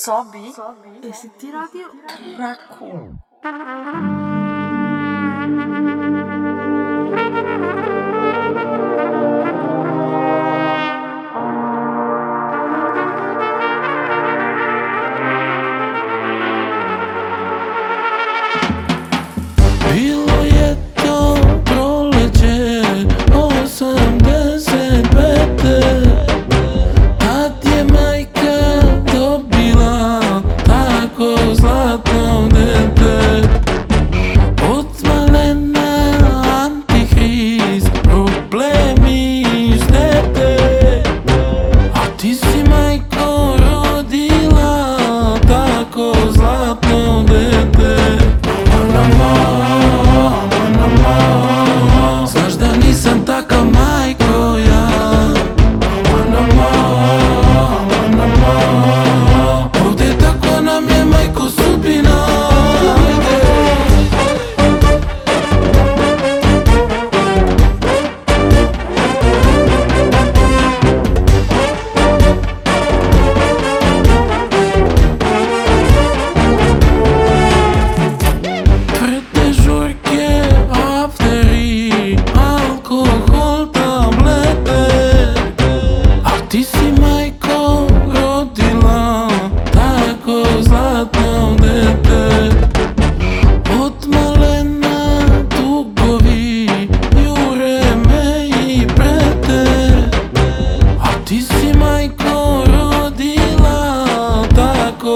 Sobi e City Radio Raccoon. Panamá, Panamá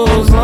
goes on.